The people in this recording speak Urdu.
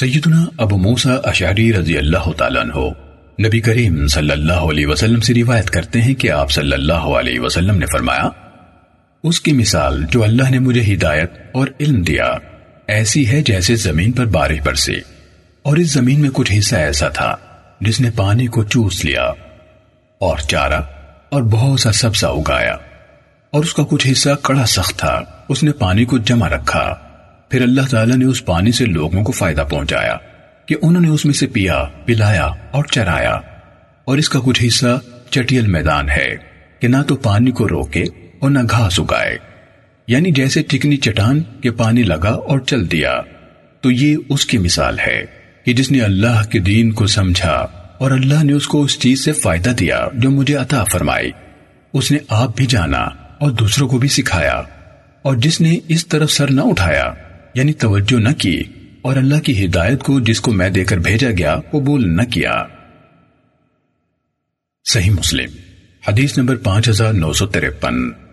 سیدنا ابو موسیٰ اشعری رضی اللہ تعالیٰ عنہ، نبی کریم صلی اللہ علیہ وسلم سے روایت کرتے ہیں کہ آپ صلی اللہ علیہ وسلم نے فرمایا، اس کی مثال جو اللہ نے مجھے ہدایت اور علم دیا، ایسی ہے جیسے زمین پر بارش برسی، اور اس زمین میں کچھ حصہ ایسا تھا جس نے پانی کو چوس لیا، اور چارہ اور بہت سا سبزہ اگایا، اور اس کا کچھ حصہ کڑا سخت تھا، اس نے پانی کو جمع رکھا۔ پھر اللہ تعالیٰ نے اس پانی سے لوگوں کو فائدہ پہنچایا کہ انہوں نے اس میں سے پیا، پلایا اور چرایا۔ اور اس کا کچھ حصہ چٹیل میدان ہے کہ نہ تو پانی کو روکے اور نہ گھاس اگائے۔ یعنی جیسے چکنی چٹان کے پانی لگا اور چل دیا۔ تو یہ اس کی مثال ہے کہ جس نے اللہ کے دین کو سمجھا اور اللہ نے اس کو اس چیز سے فائدہ دیا جو مجھے عطا فرمائی۔ اس نے آپ بھی جانا اور دوسروں کو بھی سکھایا۔ اور جس نے اس طرف سر نہ اٹھایا یعنی توجہ نہ کی اور اللہ کی ہدایت کو جس کو میں دے کر بھیجا گیا، قبول نہ کیا۔ صحیح مسلم، حدیث نمبر پانچ ہزار نو سو ترپن۔